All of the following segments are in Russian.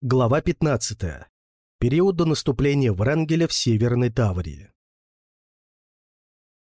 Глава 15. Период до наступления Врангеля в Северной Таврии.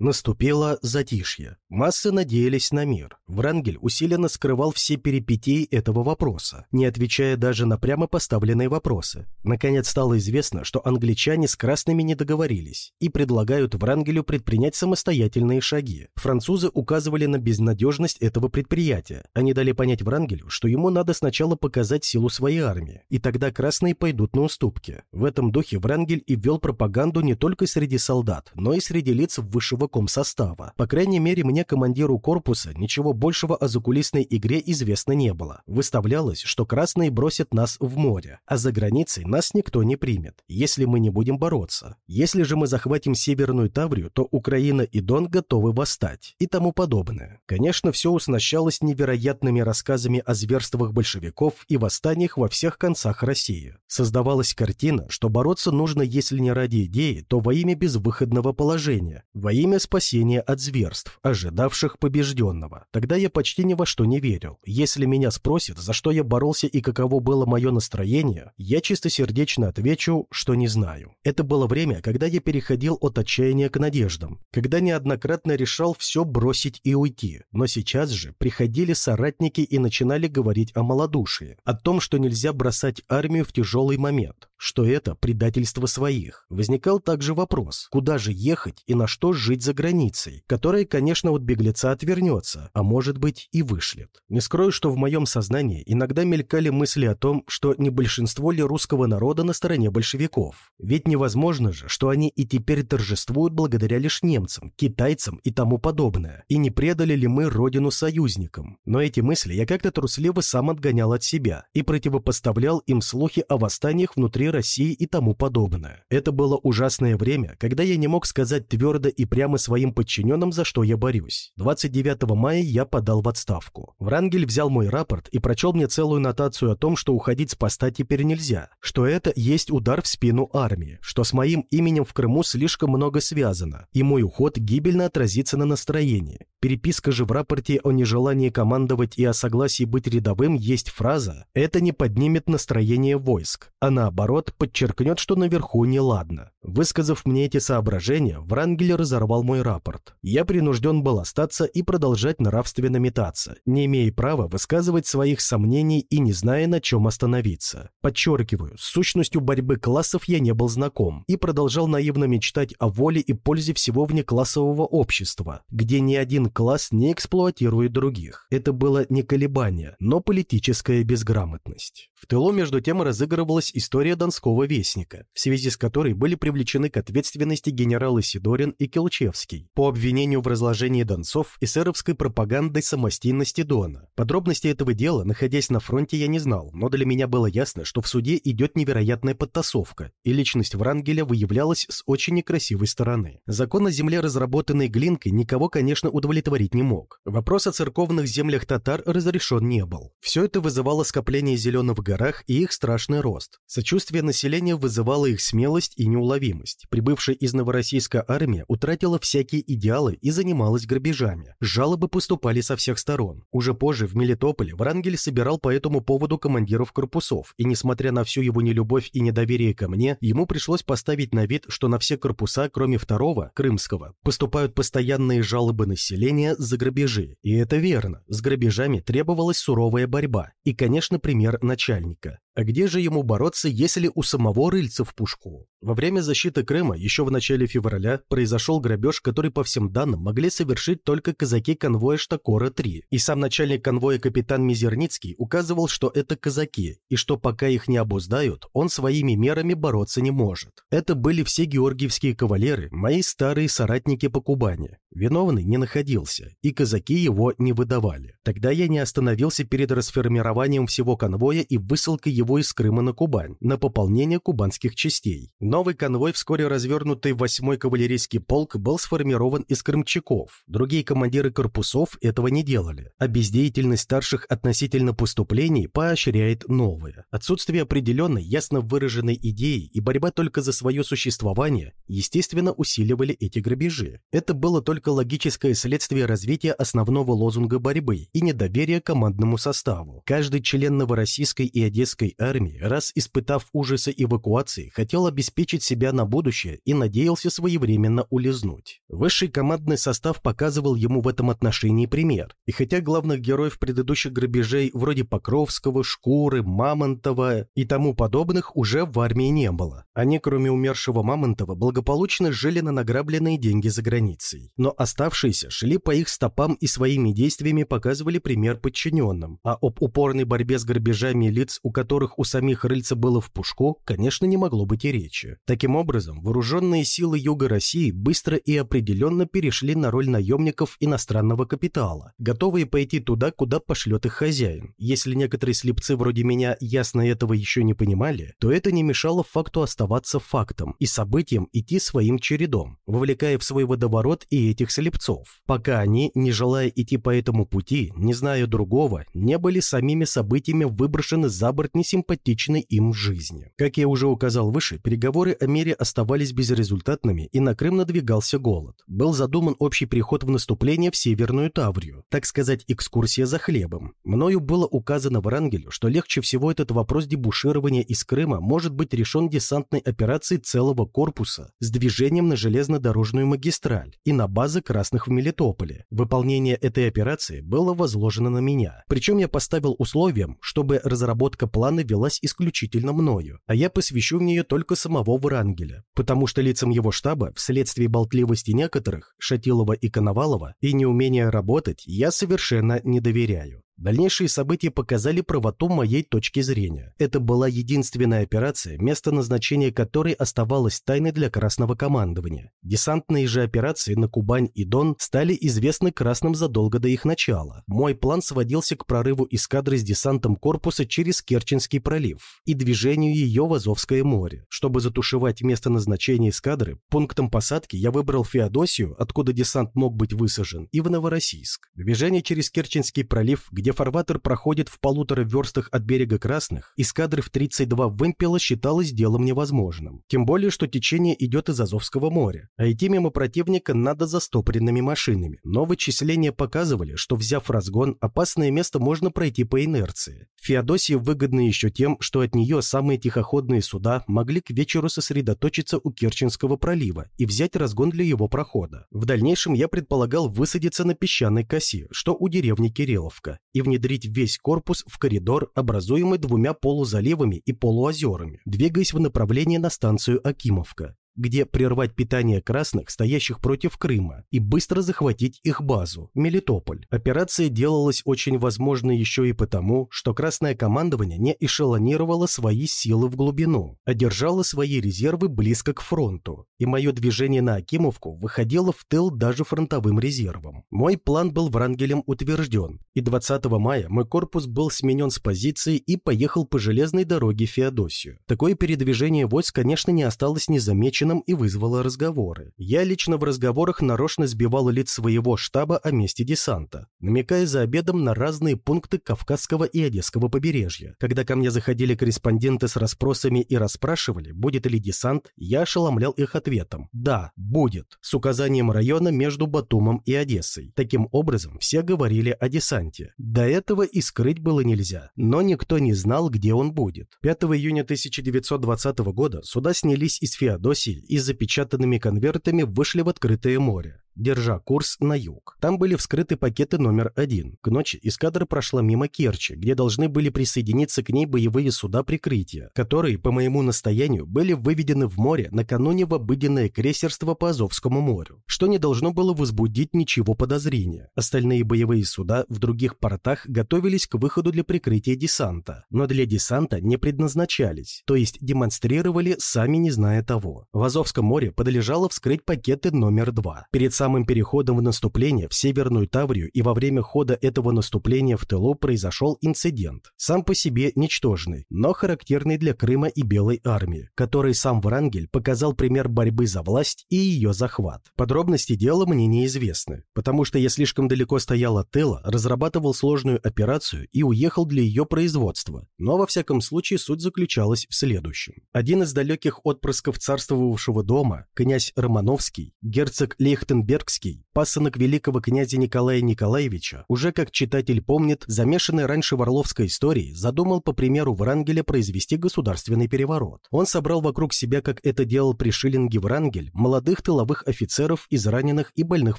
Наступило затишье. Массы надеялись на мир. Врангель усиленно скрывал все перипетии этого вопроса, не отвечая даже на прямо поставленные вопросы. Наконец стало известно, что англичане с красными не договорились и предлагают Врангелю предпринять самостоятельные шаги. Французы указывали на безнадежность этого предприятия. Они дали понять Врангелю, что ему надо сначала показать силу своей армии, и тогда красные пойдут на уступки. В этом духе Врангель и ввел пропаганду не только среди солдат, но и среди лиц высшего состава. По крайней мере, мне, командиру корпуса, ничего большего о закулисной игре известно не было. Выставлялось, что красные бросят нас в море, а за границей нас никто не примет, если мы не будем бороться. Если же мы захватим Северную Таврию, то Украина и Дон готовы восстать и тому подобное. Конечно, все уснащалось невероятными рассказами о зверствах большевиков и восстаниях во всех концах России. Создавалась картина, что бороться нужно, если не ради идеи, то во имя безвыходного положения, во имя спасения от зверств, ожидавших побежденного. Тогда я почти ни во что не верил. Если меня спросят, за что я боролся и каково было мое настроение, я чистосердечно отвечу, что не знаю. Это было время, когда я переходил от отчаяния к надеждам, когда неоднократно решал все бросить и уйти. Но сейчас же приходили соратники и начинали говорить о малодушии, о том, что нельзя бросать армию в тяжелый момент, что это предательство своих. Возникал также вопрос, куда же ехать и на что жить за границей, которая, конечно, от беглеца отвернется, а может быть и вышлет. Не скрою, что в моем сознании иногда мелькали мысли о том, что не большинство ли русского народа на стороне большевиков. Ведь невозможно же, что они и теперь торжествуют благодаря лишь немцам, китайцам и тому подобное, и не предали ли мы родину союзникам. Но эти мысли я как-то трусливо сам отгонял от себя и противопоставлял им слухи о восстаниях внутри России и тому подобное. Это было ужасное время, когда я не мог сказать твердо и прямо своим подчиненным, за что я борюсь. 29 мая я подал в отставку. Врангель взял мой рапорт и прочел мне целую нотацию о том, что уходить с поста теперь нельзя, что это есть удар в спину армии, что с моим именем в Крыму слишком много связано, и мой уход гибельно отразится на настроении. Переписка же в рапорте о нежелании командовать и о согласии быть рядовым есть фраза «это не поднимет настроение войск», а наоборот подчеркнет, что наверху неладно. Высказав мне эти соображения, Врангель разорвал мой рапорт. Я принужден был остаться и продолжать нравственно метаться, не имея права высказывать своих сомнений и не зная, на чем остановиться. Подчеркиваю, с сущностью борьбы классов я не был знаком и продолжал наивно мечтать о воле и пользе всего внеклассового общества, где ни один класс не эксплуатирует других. Это было не колебание, но политическая безграмотность. В тылу между тем разыгрывалась история Донского вестника, в связи с которой были привлечены к ответственности генералы Сидорин и Келчевский по обвинению в разложении донцов эсеровской пропагандой самостийности Дона. Подробности этого дела, находясь на фронте, я не знал, но для меня было ясно, что в суде идет невероятная подтасовка, и личность Врангеля выявлялась с очень некрасивой стороны. Закон о земле, разработанный Глинкой, никого, конечно, удовлетворить не мог. Вопрос о церковных землях татар разрешен не был. Все это вызывало скопление зеленых горах и их страшный рост. Сочувствие населения вызывало их смелость и неуловимость. Прибывшая из Новороссийска армия утратила всякие идеалы и занималась грабежами. Жалобы поступали со всех сторон. Уже позже в Мелитополе Врангель собирал по этому поводу командиров корпусов, и несмотря на всю его нелюбовь и недоверие ко мне, ему пришлось поставить на вид, что на все корпуса, кроме второго, крымского, поступают постоянные жалобы населения за грабежи. И это верно. С грабежами требовалась суровая борьба. И, конечно, пример начальника. А где же ему бороться, если у самого рыльца в пушку? Во время защиты Крыма еще в начале февраля произошел грабеж, который по всем данным могли совершить только казаки конвоя Штакора-3. И сам начальник конвоя капитан Мизерницкий указывал, что это казаки, и что пока их не обуздают, он своими мерами бороться не может. Это были все георгиевские кавалеры, мои старые соратники по Кубани. Виновный не находился, и казаки его не выдавали. Тогда я не остановился перед расформированием всего конвоя и высылкой его из Крыма на Кубань, на пополнение кубанских частей. Новый конвой, вскоре развернутый 8-й кавалерийский полк, был сформирован из крымчаков. Другие командиры корпусов этого не делали, а бездеятельность старших относительно поступлений поощряет новые. Отсутствие определенной, ясно выраженной идеи и борьба только за свое существование, естественно, усиливали эти грабежи. Это было только логическое следствие развития основного лозунга борьбы и недоверия командному составу. Каждый член Новороссийской и Одесской армии, раз испытав ужасы эвакуации, хотел обеспечить себя на будущее и надеялся своевременно улизнуть. Высший командный состав показывал ему в этом отношении пример. И хотя главных героев предыдущих грабежей вроде Покровского, Шкуры, Мамонтова и тому подобных уже в армии не было. Они, кроме умершего Мамонтова, благополучно жили на награбленные деньги за границей. Но оставшиеся шли по их стопам и своими действиями показывали пример подчиненным, а об упорной борьбе с грабежами лиц, у которых у самих рыльца было в пушку, конечно, не могло быть и речи. Таким образом, вооруженные силы Юга России быстро и определенно перешли на роль наемников иностранного капитала, готовые пойти туда, куда пошлет их хозяин. Если некоторые слепцы вроде меня ясно этого еще не понимали, то это не мешало факту оставаться фактом и событиям идти своим чередом, вовлекая в свой водоворот и этих слепцов, пока они, не желая идти по этому пути, не зная другого, не были самими событиями выброшены за борт несимпатичной им жизни. Как я уже указал выше, переговоры о мире оставались безрезультатными, и на Крым надвигался голод. Был задуман общий переход в наступление в Северную Таврию, так сказать, экскурсия за хлебом. Мною было указано Врангелю, что легче всего этот вопрос дебуширования из Крыма может быть решен десантной операцией целого корпуса с движением на железнодорожную магистраль и на базы красных в Мелитополе. Выполнение этой операции было возложено на меня. Причем я поставил условием, чтобы разработка плана велась исключительно мною, а я посвящу в нее только самого Врангеля, потому что лицам его штаба, вследствие болтливости некоторых, Шатилова и Коновалова, и неумения работать, я совершенно не доверяю. Дальнейшие события показали правоту моей точки зрения. Это была единственная операция, место назначения которой оставалось тайной для Красного командования. Десантные же операции на Кубань и Дон стали известны Красным задолго до их начала. Мой план сводился к прорыву эскадры с десантом корпуса через Керченский пролив и движению ее в Азовское море. Чтобы затушевать место назначения эскадры, пунктом посадки я выбрал Феодосию, откуда десант мог быть высажен, и в Новороссийск. Движение через Керченский пролив, где где фарватер проходит в полутора верстах от берега Красных, эскадры в 32 вымпела считалось делом невозможным. Тем более, что течение идет из Азовского моря, а идти мимо противника надо застопоренными машинами. Но вычисления показывали, что взяв разгон, опасное место можно пройти по инерции. Феодосия выгодна еще тем, что от нее самые тихоходные суда могли к вечеру сосредоточиться у Керченского пролива и взять разгон для его прохода. В дальнейшем я предполагал высадиться на песчаной косе, что у деревни Кирилловка, и внедрить весь корпус в коридор, образуемый двумя полузаливами и полуозерами, двигаясь в направлении на станцию Акимовка где прервать питание красных, стоящих против Крыма, и быстро захватить их базу – Мелитополь. Операция делалась очень возможной еще и потому, что Красное командование не эшелонировало свои силы в глубину, а держало свои резервы близко к фронту, и мое движение на Акимовку выходило в тыл даже фронтовым резервам. Мой план был Врангелем утвержден, и 20 мая мой корпус был сменен с позиции и поехал по железной дороге в Феодосию. Такое передвижение войск, конечно, не осталось незамеченным Путиным и вызвало разговоры. Я лично в разговорах нарочно сбивал лиц своего штаба о месте десанта, намекая за обедом на разные пункты Кавказского и Одесского побережья. Когда ко мне заходили корреспонденты с расспросами и расспрашивали, будет ли десант, я ошеломлял их ответом «Да, будет», с указанием района между Батумом и Одессой. Таким образом, все говорили о десанте. До этого и скрыть было нельзя, но никто не знал, где он будет. 5 июня 1920 года суда снялись из Феодосии и запечатанными конвертами вышли в открытое море держа курс на юг. Там были вскрыты пакеты номер один. К ночи эскадра прошла мимо Керчи, где должны были присоединиться к ней боевые суда прикрытия, которые, по моему настоянию, были выведены в море накануне в обыденное крейсерство по Азовскому морю, что не должно было возбудить ничего подозрения. Остальные боевые суда в других портах готовились к выходу для прикрытия десанта, но для десанта не предназначались, то есть демонстрировали, сами не зная того. В Азовском море подлежало вскрыть пакеты номер два. Перед самым самым переходом в наступление в Северную Таврию и во время хода этого наступления в тылу произошел инцидент, сам по себе ничтожный, но характерный для Крыма и Белой армии, который сам Врангель показал пример борьбы за власть и ее захват. Подробности дела мне неизвестны, потому что я слишком далеко стоял от тыла, разрабатывал сложную операцию и уехал для ее производства, но во всяком случае суть заключалась в следующем. Один из далеких отпрысков царствовавшего дома, князь Романовский, герцог Лейхтенберг Беркский, пасынок великого князя Николая Николаевича, уже как читатель помнит, замешанный раньше в Орловской истории, задумал, по примеру Врангеля, произвести государственный переворот. Он собрал вокруг себя, как это делал при Шиллинге Врангель, молодых тыловых офицеров из раненых и больных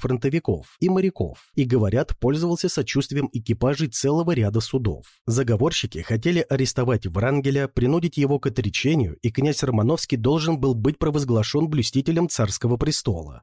фронтовиков и моряков, и, говорят, пользовался сочувствием экипажей целого ряда судов. Заговорщики хотели арестовать Врангеля, принудить его к отречению, и князь Романовский должен был быть провозглашен блюстителем царского престола.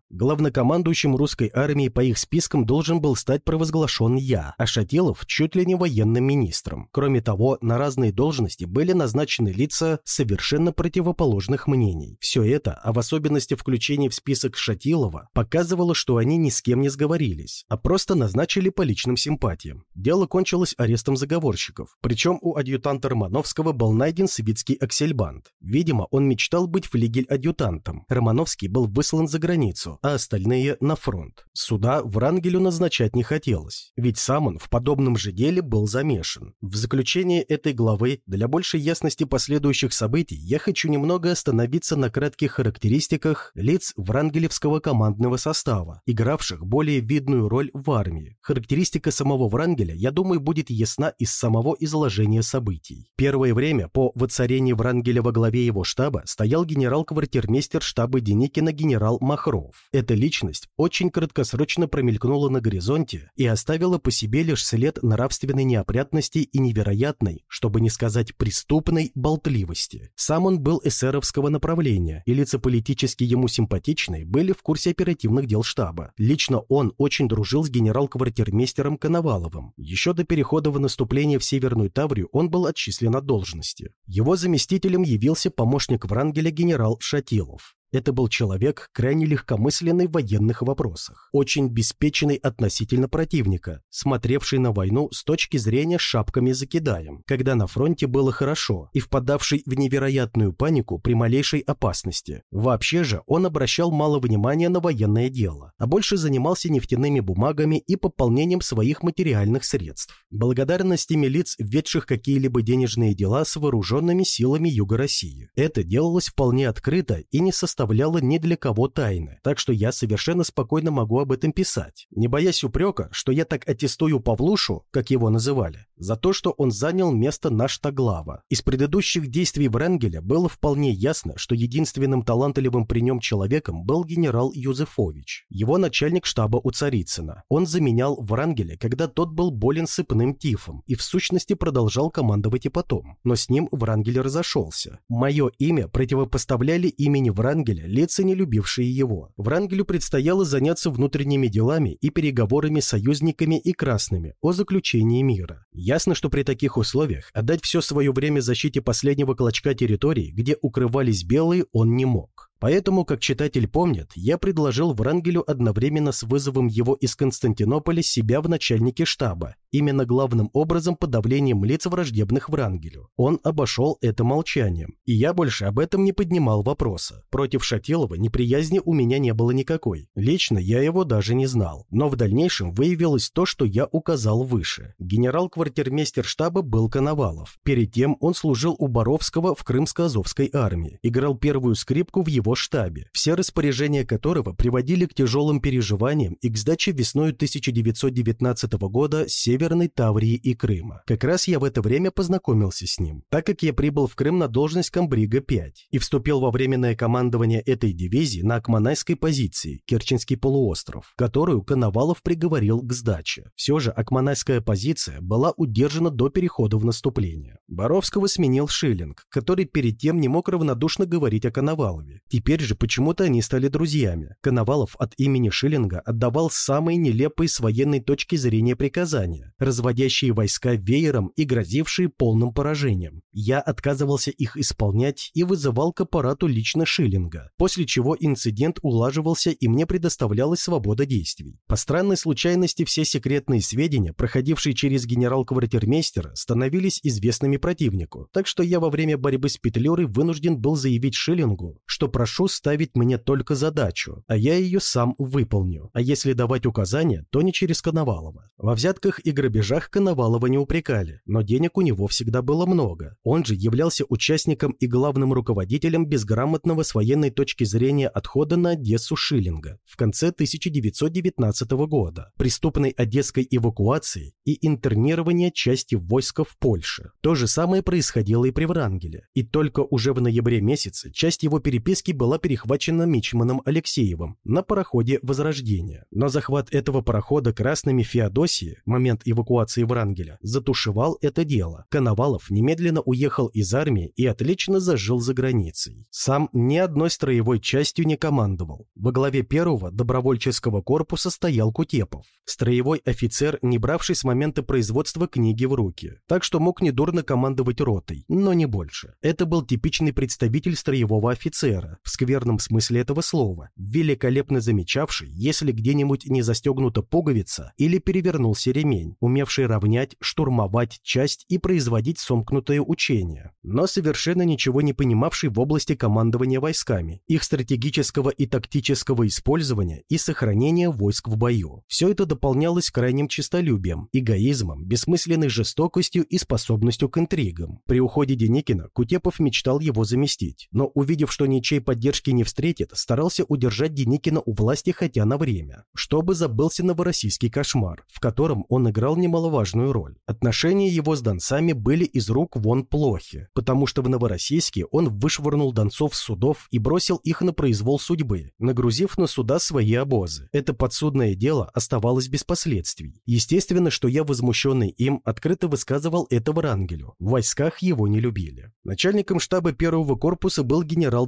Главнокомандующим русской армии по их спискам должен был стать провозглашен я, а Шатилов чуть ли не военным министром. Кроме того, на разные должности были назначены лица совершенно противоположных мнений. Все это, а в особенности включение в список Шатилова, показывало, что они ни с кем не сговорились, а просто назначили по личным симпатиям. Дело кончилось арестом заговорщиков. Причем у адъютанта Романовского был найден свитский аксельбант. Видимо, он мечтал быть флигель-адъютантом. Романовский был выслан за границу, а остальные – на фронт. Суда Врангелю назначать не хотелось, ведь сам он в подобном же деле был замешан. В заключение этой главы, для большей ясности последующих событий, я хочу немного остановиться на кратких характеристиках лиц врангелевского командного состава, игравших более видную роль в армии. Характеристика самого Врангеля, я думаю, будет ясна из самого изложения событий. Первое время по воцарении Врангеля во главе его штаба стоял генерал-квартирмейстер штаба Деникина генерал Махров. Эта личность очень краткосрочно промелькнула на горизонте и оставила по себе лишь след нравственной неопрятности и невероятной, чтобы не сказать преступной, болтливости. Сам он был эсеровского направления, и лица политически ему симпатичные были в курсе оперативных дел штаба. Лично он очень дружил с генерал-квартирмейстером Коноваловым. Еще до перехода в наступление в Северную Таврию он был отчислен от должности. Его заместителем явился помощник Врангеля генерал Шатилов. Это был человек, крайне легкомысленный в военных вопросах, очень беспечный относительно противника, смотревший на войну с точки зрения шапками закидаем, когда на фронте было хорошо, и впадавший в невероятную панику при малейшей опасности. Вообще же он обращал мало внимания на военное дело, а больше занимался нефтяными бумагами и пополнением своих материальных средств. Благодарностями лиц, ведших какие-либо денежные дела с вооруженными силами Юга России. Это делалось вполне открыто и не состоялось составляла ни для кого тайны, так что я совершенно спокойно могу об этом писать, не боясь упрека, что я так аттестую Павлушу, как его называли, за то, что он занял место наштаглава. Из предыдущих действий Вренгеля было вполне ясно, что единственным талантливым при нем человеком был генерал Юзефович, его начальник штаба у Царицына. Он заменял Врангеля, когда тот был болен сыпным тифом и в сущности продолжал командовать и потом. Но с ним Врангель разошелся. Мое имя противопоставляли имени Врангеля Врангеля лица, не любившие его. Врангелю предстояло заняться внутренними делами и переговорами с союзниками и красными о заключении мира. Ясно, что при таких условиях отдать все свое время защите последнего клочка территории, где укрывались белые, он не мог. Поэтому, как читатель помнит, я предложил Врангелю одновременно с вызовом его из Константинополя себя в начальнике штаба, именно главным образом подавлением лиц враждебных Врангелю. Он обошел это молчанием, и я больше об этом не поднимал вопроса. Против Шатилова неприязни у меня не было никакой. Лично я его даже не знал. Но в дальнейшем выявилось то, что я указал выше. Генерал-квартирмейстер штаба был Коновалов. Перед тем он служил у Боровского в Крымско-Азовской армии, играл первую скрипку в его его штабе, все распоряжения которого приводили к тяжелым переживаниям и к сдаче весной 1919 года Северной Таврии и Крыма. Как раз я в это время познакомился с ним, так как я прибыл в Крым на должность комбрига-5 и вступил во временное командование этой дивизии на Акманайской позиции, Керченский полуостров, которую Коновалов приговорил к сдаче. Все же Акманайская позиция была удержана до перехода в наступление. Боровского сменил Шиллинг, который перед тем не мог равнодушно говорить о Коновалове. Теперь же почему-то они стали друзьями. Коновалов от имени Шиллинга отдавал самые нелепые с военной точки зрения приказания, разводящие войска веером и грозившие полным поражением. Я отказывался их исполнять и вызывал к аппарату лично Шиллинга, после чего инцидент улаживался и мне предоставлялась свобода действий. По странной случайности все секретные сведения, проходившие через генерал-квартирмейстера, становились известными противнику, так что я во время борьбы с Петлюрой вынужден был заявить Шиллингу, что прошу прошу ставить мне только задачу, а я ее сам выполню. А если давать указания, то не через Коновалова. Во взятках и грабежах Коновалова не упрекали, но денег у него всегда было много. Он же являлся участником и главным руководителем безграмотного с военной точки зрения отхода на Одессу Шиллинга в конце 1919 года, преступной одесской эвакуации и интернирования части войска в Польше. То же самое происходило и при Врангеле. И только уже в ноябре месяце часть его переписки была перехвачена Мичманом Алексеевым на пароходе «Возрождение». Но захват этого парохода красными Феодосии, момент эвакуации Врангеля, затушевал это дело. Коновалов немедленно уехал из армии и отлично зажил за границей. Сам ни одной строевой частью не командовал. Во главе первого добровольческого корпуса стоял Кутепов, строевой офицер, не бравший с момента производства книги в руки. Так что мог недурно командовать ротой, но не больше. Это был типичный представитель строевого офицера, в скверном смысле этого слова, великолепно замечавший, если где-нибудь не застегнута пуговица или перевернулся ремень, умевший равнять, штурмовать часть и производить сомкнутое учение, но совершенно ничего не понимавший в области командования войсками, их стратегического и тактического использования и сохранения войск в бою. Все это дополнялось крайним честолюбием, эгоизмом, бессмысленной жестокостью и способностью к интригам. При уходе Деникина Кутепов мечтал его заместить, но увидев, что ничей поддержки не встретит, старался удержать Деникина у власти хотя на время, чтобы забылся новороссийский кошмар, в котором он играл немаловажную роль. Отношения его с донцами были из рук вон плохи, потому что в Новороссийске он вышвырнул донцов с судов и бросил их на произвол судьбы, нагрузив на суда свои обозы. Это подсудное дело оставалось без последствий. Естественно, что я, возмущенный им, открыто высказывал это Врангелю. В войсках его не любили. Начальником штаба первого корпуса был генерал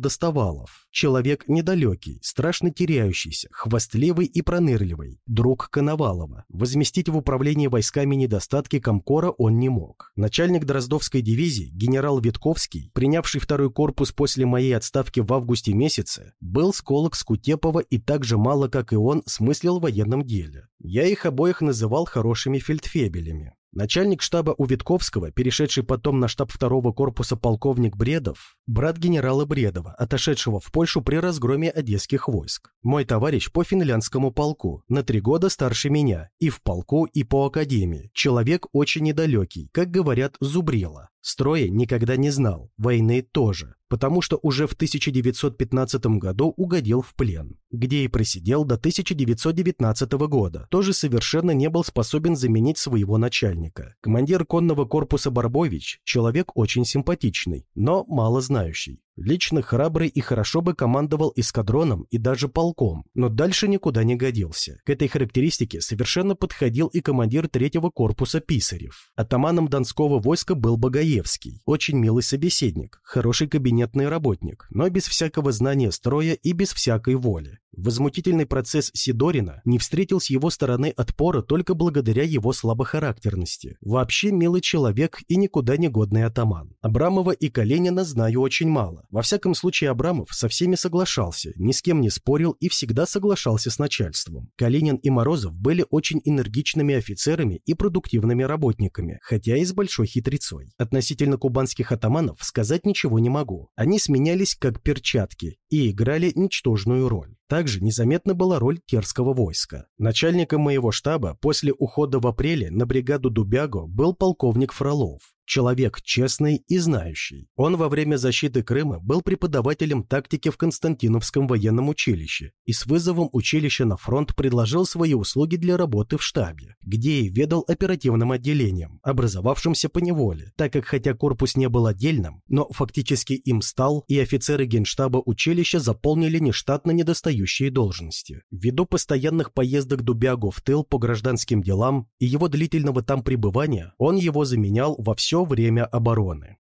Достовалов. Человек недалекий, страшно теряющийся, хвастливый и пронырливый. Друг Коновалова. Возместить в управлении войсками недостатки Комкора он не мог. Начальник Дроздовской дивизии, генерал Витковский, принявший второй корпус после моей отставки в августе месяце, был сколок Скутепова и так же мало, как и он, смыслил в военном деле. Я их обоих называл хорошими фельдфебелями. Начальник штаба у Витковского, перешедший потом на штаб второго корпуса полковник Бредов, брат генерала Бредова, отошедшего в Польшу при разгроме одесских войск. Мой товарищ по финляндскому полку, на три года старше меня, и в полку, и по академии. Человек очень недалекий, как говорят, зубрила. Строя никогда не знал, войны тоже, потому что уже в 1915 году угодил в плен, где и просидел до 1919 года, тоже совершенно не был способен заменить своего начальника. Командир конного корпуса Барбович – человек очень симпатичный, но мало знающий. Лично храбрый и хорошо бы командовал эскадроном и даже полком, но дальше никуда не годился. К этой характеристике совершенно подходил и командир третьего корпуса Писарев. Атаманом Донского войска был Богоевский, очень милый собеседник, хороший кабинетный работник, но без всякого знания строя и без всякой воли. Возмутительный процесс Сидорина не встретил с его стороны отпора только благодаря его слабохарактерности. Вообще милый человек и никуда не годный атаман. Абрамова и Калинина знаю очень мало. Во всяком случае, Абрамов со всеми соглашался, ни с кем не спорил и всегда соглашался с начальством. Калинин и Морозов были очень энергичными офицерами и продуктивными работниками, хотя и с большой хитрецой. Относительно кубанских атаманов сказать ничего не могу. Они сменялись как перчатки и играли ничтожную роль. Также незаметна была роль терского войска. Начальником моего штаба после ухода в апреле на бригаду Дубяго был полковник Фролов человек честный и знающий. Он во время защиты Крыма был преподавателем тактики в Константиновском военном училище и с вызовом училища на фронт предложил свои услуги для работы в штабе, где и ведал оперативным отделением, образовавшимся по неволе, так как хотя корпус не был отдельным, но фактически им стал, и офицеры генштаба училища заполнили нештатно недостающие должности. Ввиду постоянных поездок Дубягу в тыл по гражданским делам и его длительного там пребывания, он его заменял во все время обороны.